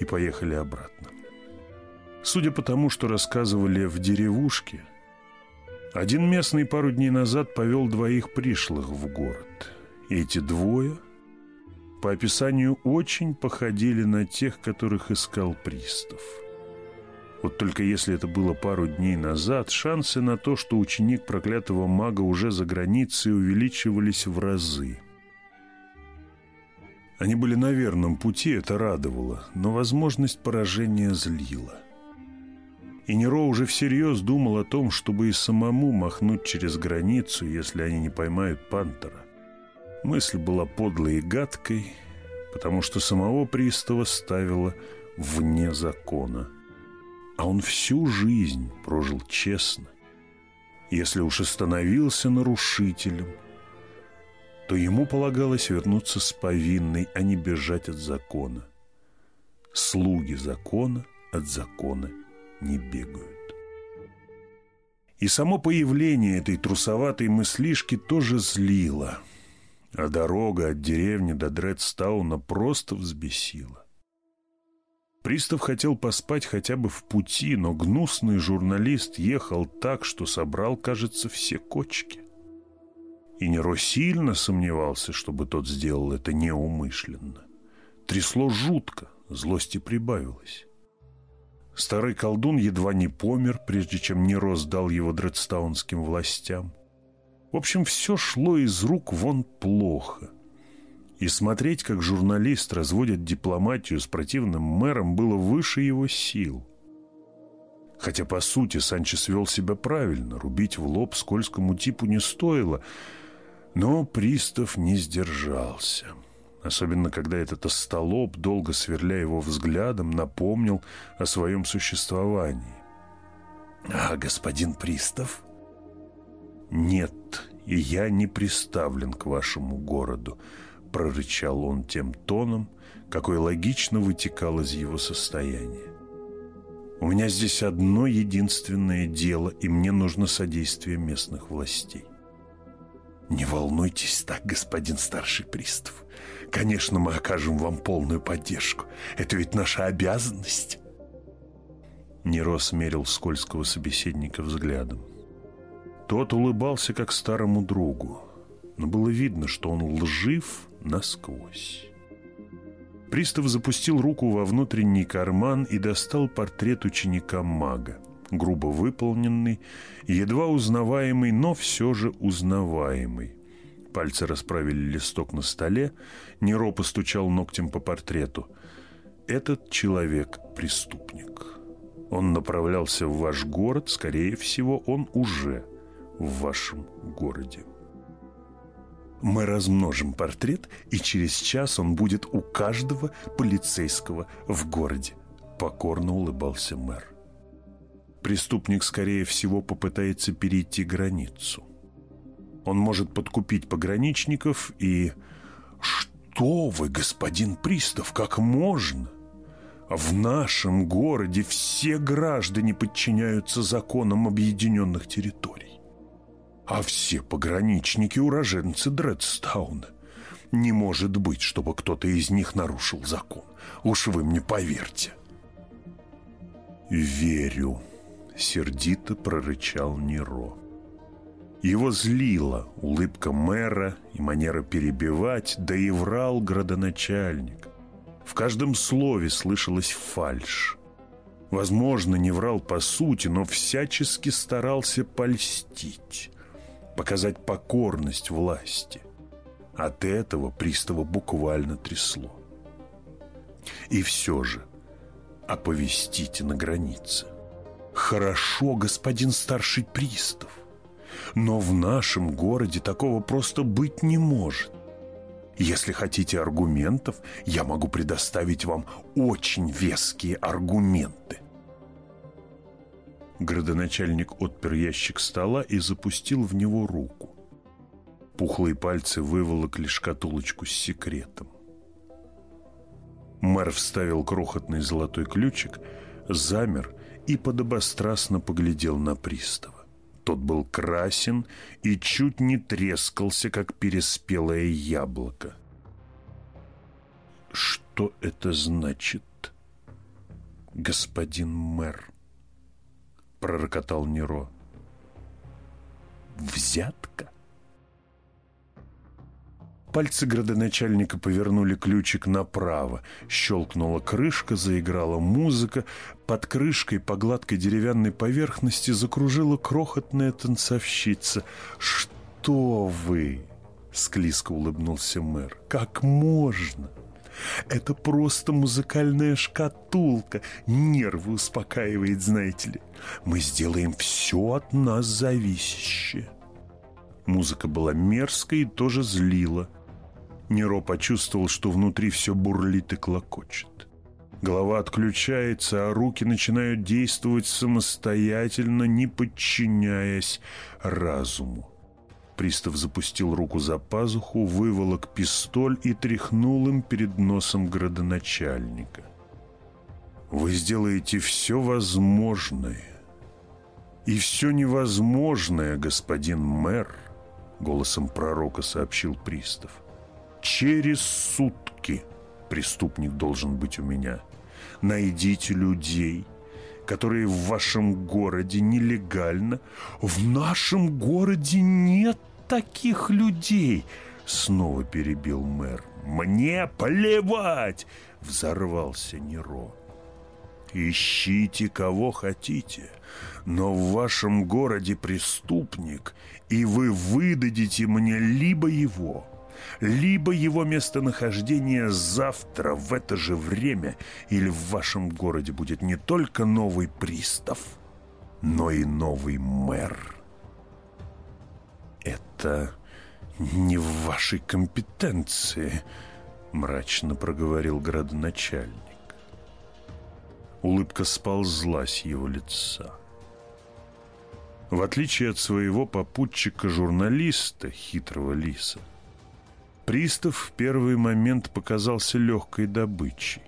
и поехали обратно. Судя по тому, что рассказывали в деревушке, один местный пару дней назад повел двоих пришлых в город – эти двое, по описанию, очень походили на тех, которых искал пристав. Вот только если это было пару дней назад, шансы на то, что ученик проклятого мага уже за границей, увеличивались в разы. Они были на верном пути, это радовало, но возможность поражения злила. И Неро уже всерьез думал о том, чтобы и самому махнуть через границу, если они не поймают пантера. Мысль была подлой и гадкой, потому что самого пристава ставила вне закона. А он всю жизнь прожил честно. Если уж и становился нарушителем, то ему полагалось вернуться с повинной, а не бежать от закона. Слуги закона от закона не бегают. И само появление этой трусоватой мыслишки тоже злило – а дорога от деревни до Дредстауна просто взбесила. Пристав хотел поспать хотя бы в пути, но гнусный журналист ехал так, что собрал, кажется, все кочки. И Неро сильно сомневался, чтобы тот сделал это неумышленно. Трясло жутко, злости прибавилось. Старый колдун едва не помер, прежде чем Неро сдал его дредстаунским властям. В общем, все шло из рук вон плохо. И смотреть, как журналист разводит дипломатию с противным мэром, было выше его сил. Хотя, по сути, Санчес вел себя правильно, рубить в лоб скользкому типу не стоило, но пристав не сдержался. Особенно, когда этот остолоп, долго сверля его взглядом, напомнил о своем существовании. «А господин пристав?» «Нет, я не приставлен к вашему городу», — прорычал он тем тоном, какой логично вытекал из его состояния. «У меня здесь одно единственное дело, и мне нужно содействие местных властей». «Не волнуйтесь так, господин старший пристав. Конечно, мы окажем вам полную поддержку. Это ведь наша обязанность». Неро смерил скользкого собеседника взглядом. Тот улыбался, как старому другу, но было видно, что он лжив насквозь. Пристав запустил руку во внутренний карман и достал портрет ученика-мага, грубо выполненный, едва узнаваемый, но все же узнаваемый. Пальцы расправили листок на столе, Неро постучал ногтем по портрету. «Этот человек — преступник. Он направлялся в ваш город, скорее всего, он уже в вашем городе». Мы размножим портрет, и через час он будет у каждого полицейского в городе. Покорно улыбался мэр. Преступник, скорее всего, попытается перейти границу. Он может подкупить пограничников и... Что вы, господин Пристав, как можно? В нашем городе все граждане подчиняются законам объединенных территорий. А все пограничники уроженцы Дредстауна. Не может быть, чтобы кто-то из них нарушил закон. Уж вы мне поверьте. «Верю», — сердито прорычал Неро. Его злила улыбка мэра и манера перебивать, да и врал градоначальник. В каждом слове слышалась фальшь. Возможно, не врал по сути, но всячески старался польстить, показать покорность власти. От этого пристава буквально трясло. И все же оповестите на границе. «Хорошо, господин старший пристав, но в нашем городе такого просто быть не может. Если хотите аргументов, я могу предоставить вам очень веские аргументы. Градоначальник отпер ящик стола и запустил в него руку. Пухлые пальцы выволокли шкатулочку с секретом. Мэр вставил крохотный золотой ключик, замер и подобострастно поглядел на пристава. Тот был красен и чуть не трескался, как переспелое яблоко. «Что это значит, господин мэр?» — пророкотал Неро. «Взятка?» Пальцы градоначальника повернули ключик направо. Щелкнула крышка, заиграла музыка. Под крышкой по гладкой деревянной поверхности закружила крохотная танцовщица. «Что вы?» — склизко улыбнулся мэр. «Как можно?» Это просто музыкальная шкатулка. Нервы успокаивает, знаете ли. Мы сделаем все от нас зависящее. Музыка была мерзкой и тоже злила. Неро почувствовал, что внутри все бурлит и клокочет. Голова отключается, а руки начинают действовать самостоятельно, не подчиняясь разуму. Пристав запустил руку за пазуху, выволок пистоль и тряхнул им перед носом градоначальника. «Вы сделаете все возможное и все невозможное, господин мэр», — голосом пророка сообщил Пристав. Через сутки преступник должен быть у меня. Найдите людей, которые в вашем городе нелегально. В нашем городе нет таких людей, снова перебил мэр. Мне плевать, взорвался Неро. Ищите кого хотите, но в вашем городе преступник, и вы выдадите мне либо его, либо его местонахождение завтра в это же время или в вашем городе будет не только новый пристав, но и новый мэр. Это не в вашей компетенции, мрачно проговорил градоначальник. Улыбка сползла с его лица. В отличие от своего попутчика-журналиста, хитрого лиса, Пристав в первый момент показался легкой добычей.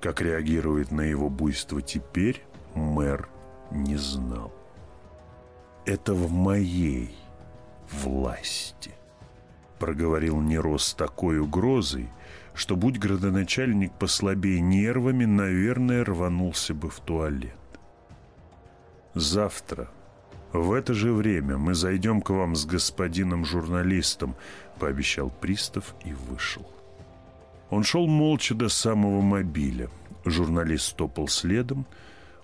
Как реагирует на его буйство теперь, мэр не знал. «Это в моей власти», — проговорил Неро с такой угрозой, что, будь градоначальник послабее нервами, наверное, рванулся бы в туалет. «Завтра «В это же время мы зайдем к вам с господином журналистом», — пообещал пристав и вышел. Он шел молча до самого мобиля. Журналист топал следом.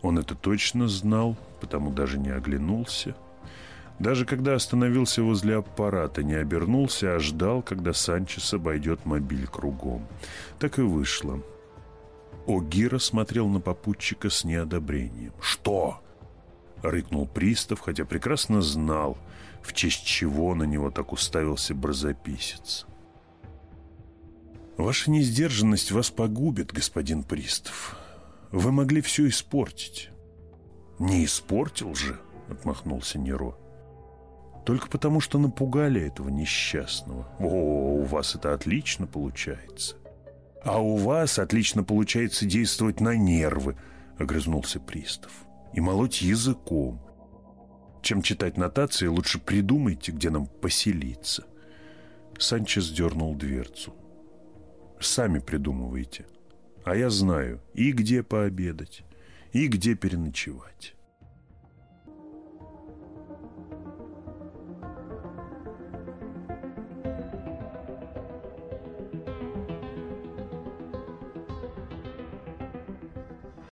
Он это точно знал, потому даже не оглянулся. Даже когда остановился возле аппарата, не обернулся, а ждал, когда Санчес обойдет мобиль кругом. Так и вышло. Огира смотрел на попутчика с неодобрением. «Что?» рыкнул пристав, хотя прекрасно знал, в честь чего на него так уставился бразописец. «Ваша несдержанность вас погубит, господин пристав. Вы могли все испортить». «Не испортил же», — отмахнулся Неро. «Только потому, что напугали этого несчастного. О, у вас это отлично получается». «А у вас отлично получается действовать на нервы», — огрызнулся пристав и молоть языком. Чем читать нотации, лучше придумайте, где нам поселиться. Санчес дернул дверцу. Сами придумывайте. А я знаю и где пообедать, и где переночевать.